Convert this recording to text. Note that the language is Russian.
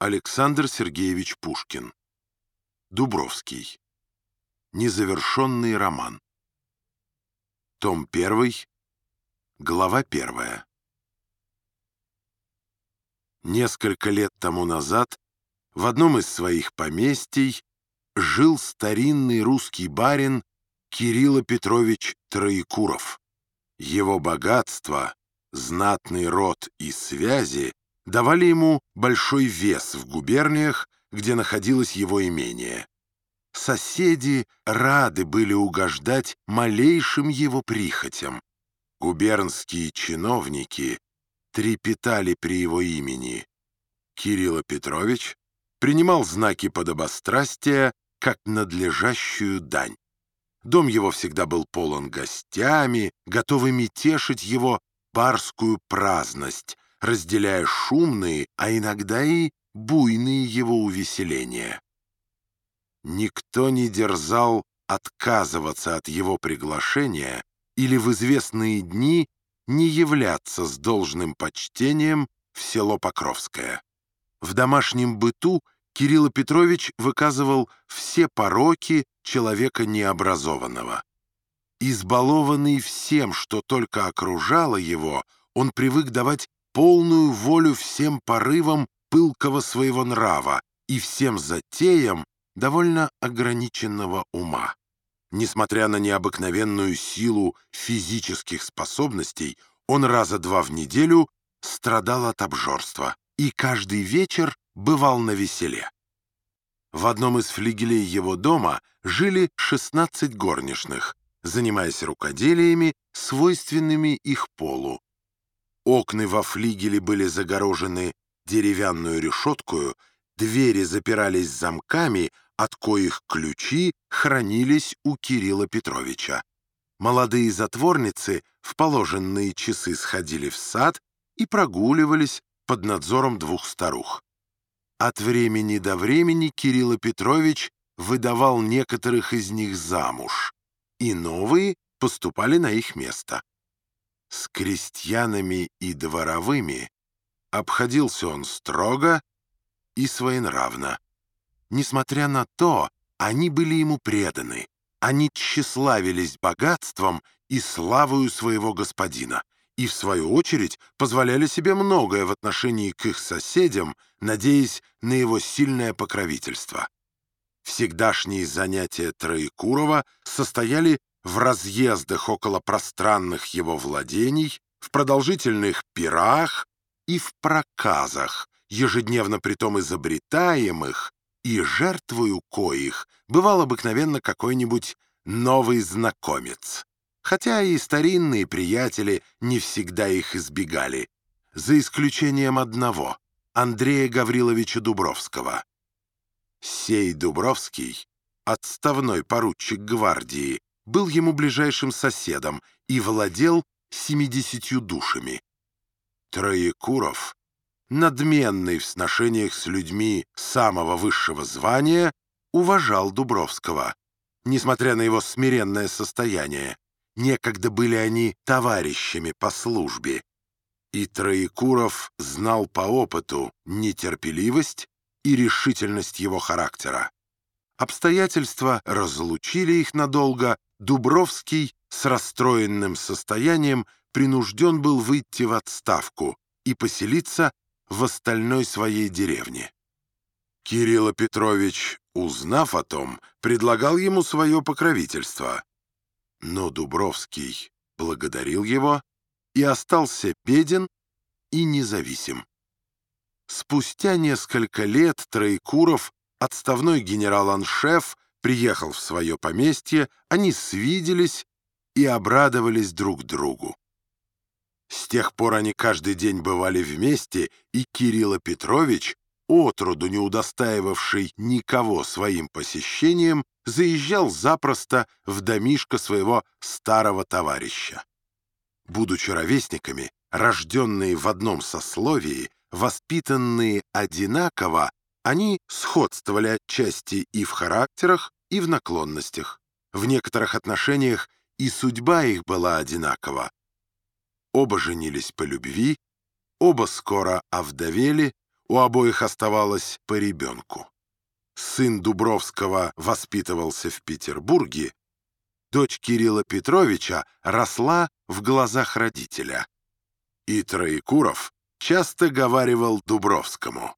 Александр Сергеевич Пушкин. Дубровский. Незавершенный роман. Том 1. Глава 1. Несколько лет тому назад в одном из своих поместий жил старинный русский барин Кирилл Петрович Троекуров. Его богатство, знатный род и связи давали ему большой вес в губерниях, где находилось его имение. Соседи рады были угождать малейшим его прихотям. Губернские чиновники трепетали при его имени. Кирилл Петрович принимал знаки подобострастия как надлежащую дань. Дом его всегда был полон гостями, готовыми тешить его барскую праздность, разделяя шумные, а иногда и буйные его увеселения. Никто не дерзал отказываться от его приглашения или в известные дни не являться с должным почтением в село Покровское. В домашнем быту Кирилл Петрович выказывал все пороки человека необразованного. Избалованный всем, что только окружало его, он привык давать полную волю всем порывам пылкого своего нрава и всем затеям довольно ограниченного ума. Несмотря на необыкновенную силу физических способностей, он раза два в неделю страдал от обжорства и каждый вечер бывал на веселе. В одном из флигелей его дома жили 16 горничных, занимаясь рукоделиями, свойственными их полу, Окна во флигеле были загорожены деревянную решеткою, двери запирались замками, от коих ключи хранились у Кирилла Петровича. Молодые затворницы в положенные часы сходили в сад и прогуливались под надзором двух старух. От времени до времени Кирилл Петрович выдавал некоторых из них замуж, и новые поступали на их место. С крестьянами и дворовыми обходился он строго и своенравно. Несмотря на то, они были ему преданы, они тщеславились богатством и славою своего господина, и, в свою очередь, позволяли себе многое в отношении к их соседям, надеясь на его сильное покровительство. Всегдашние занятия Троекурова состояли в разъездах около пространных его владений, в продолжительных пирах и в проказах, ежедневно притом изобретаемых, и жертвою коих бывал обыкновенно какой-нибудь новый знакомец. Хотя и старинные приятели не всегда их избегали, за исключением одного — Андрея Гавриловича Дубровского. Сей Дубровский, отставной поручик гвардии, был ему ближайшим соседом и владел 70 душами. Троекуров, надменный в сношениях с людьми самого высшего звания, уважал Дубровского. Несмотря на его смиренное состояние, некогда были они товарищами по службе. И Троекуров знал по опыту нетерпеливость и решительность его характера. Обстоятельства разлучили их надолго, Дубровский с расстроенным состоянием принужден был выйти в отставку и поселиться в остальной своей деревне. Кирилл Петрович, узнав о том, предлагал ему свое покровительство. Но Дубровский благодарил его и остался беден и независим. Спустя несколько лет Троекуров, отставной генерал-аншеф, приехал в свое поместье, они свиделись и обрадовались друг другу. С тех пор они каждый день бывали вместе, и Кирилл Петрович, отроду не удостаивавший никого своим посещением, заезжал запросто в домишко своего старого товарища. Будучи ровесниками, рожденные в одном сословии, воспитанные одинаково, они сходствовали отчасти и в характерах, и в наклонностях. В некоторых отношениях и судьба их была одинакова. Оба женились по любви, оба скоро овдовели, у обоих оставалось по ребенку. Сын Дубровского воспитывался в Петербурге, дочь Кирилла Петровича росла в глазах родителя. И Троекуров часто говаривал Дубровскому.